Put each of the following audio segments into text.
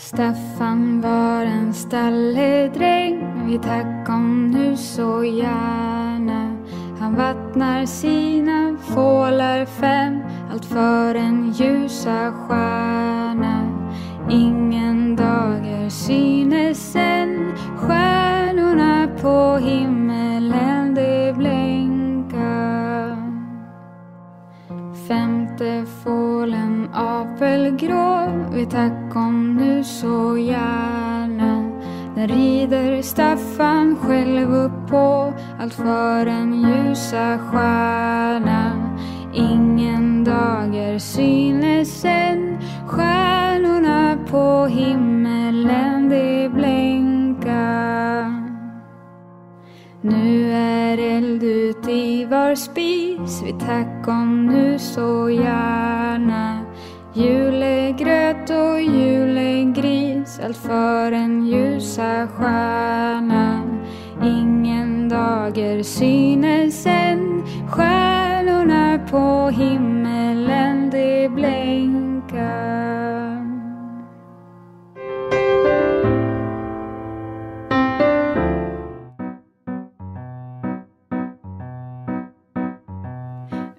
Staffan var en stalledräng Vi tack om nu så gärna. Han vattnar sina fålar fem. Allt för en ljusa stjärna. Ingen dager synes än. Stjärnorna på himmelen de blänka Femte fålen apelgrå. Vi tack om nu så gärna. Den rider Staffan själv upp på Allt för en ljusa stjärna? Ingen dager synes än Stjärnorna på himmelen de blänka nu är eld ut i var spis Vi tack om nu så gärna. Julegröt och julegris Allt för en ljusa stjärna. Ingen dager synes än Stjärnorna på himlen.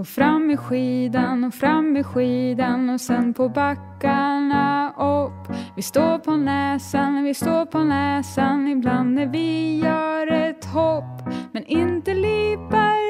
Och fram med skidan och fram med skidan och sen på backarna upp. Vi står på näsan, vi står på näsan ibland när vi gör ett hopp. Men inte lipar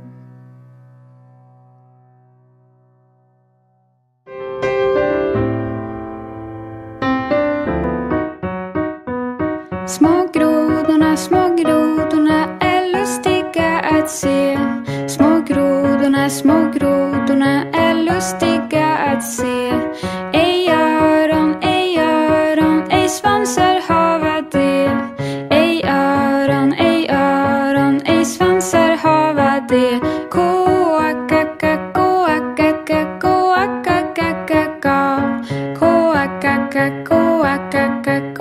Små grodorna, små grodorna är lustiga att se. Små grodorna, små grodorna är lustiga att se. Ej öron, ej öron, ej svansar hava de. Ej öron, ej öron, ej svansar hava de. Koakaka, koakaka, koakaka, koakaka, koakaka, koakaka,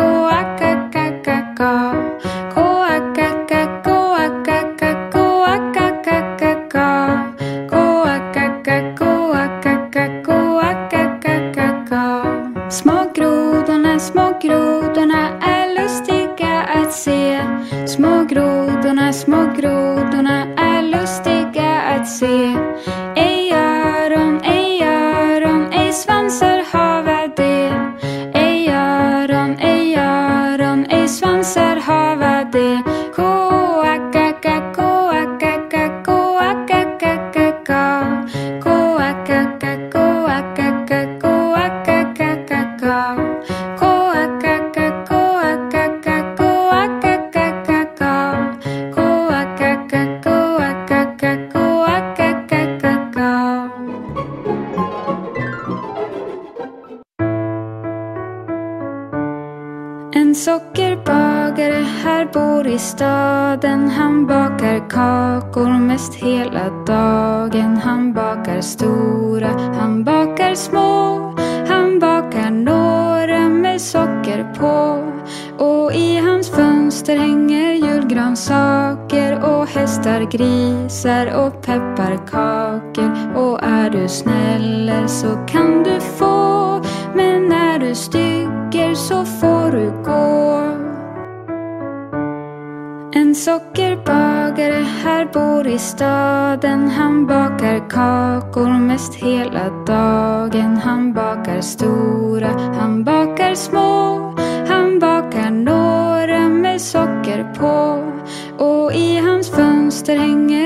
pepparkakor Och är du snäller så kan du få. Men är du stygger så får du gå. En sockerbagare här bor i staden. Han bakar kakor mest hela dagen. Han bakar stora, han bakar små. Han bakar några med socker på. Och i hans fönster hänger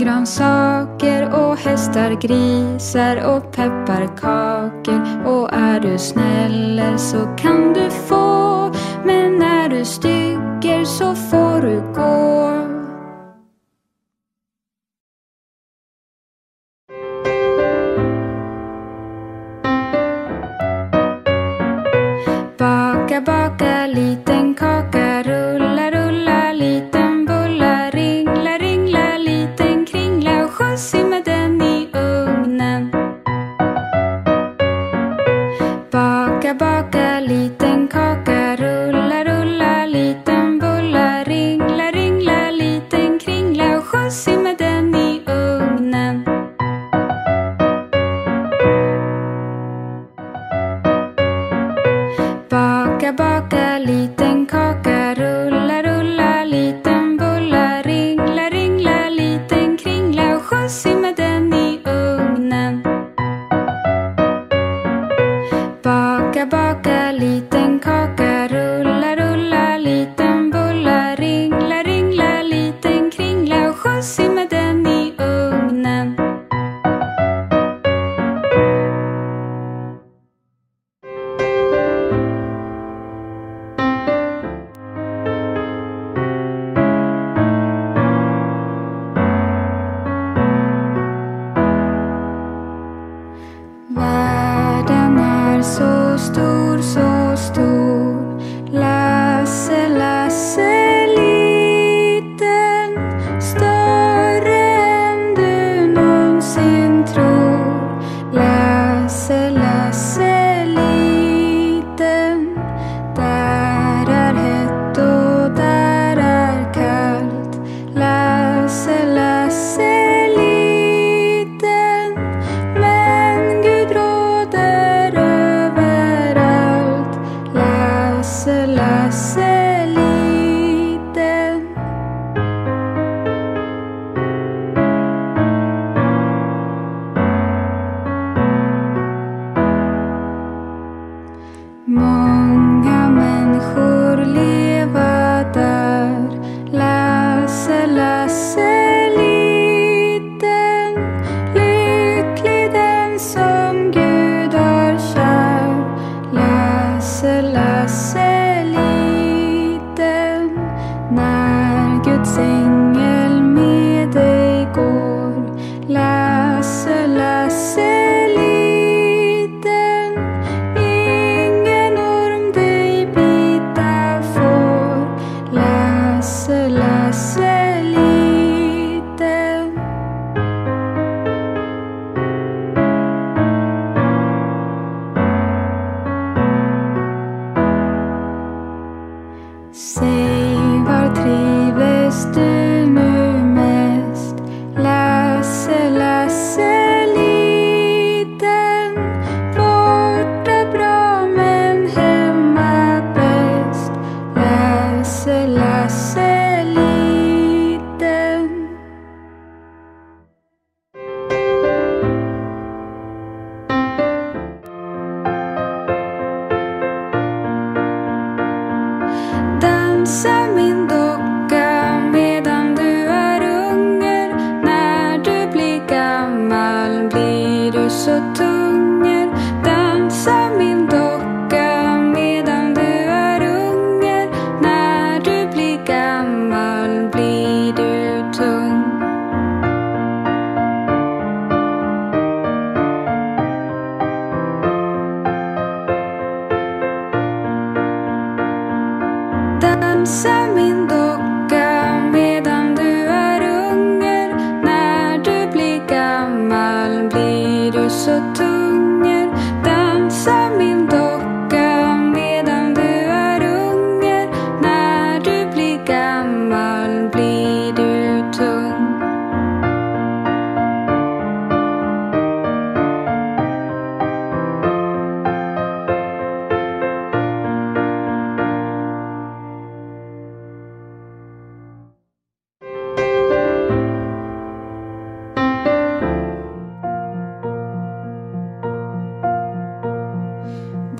Grönsaker och hästar, grisar och pepparkakor. Och är du snäller så kan du få Men är du stygger så får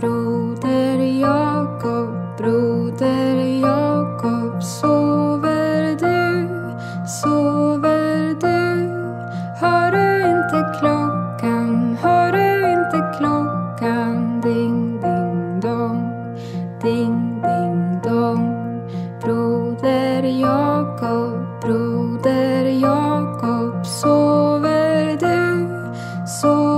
Broder Jakob, broder Jakob, sover du, sover du? Hör du inte klockan, hör du inte klockan? Ding, ding, dong, ding, ding, dong. Broder Jakob, broder Jakob, sover du, sover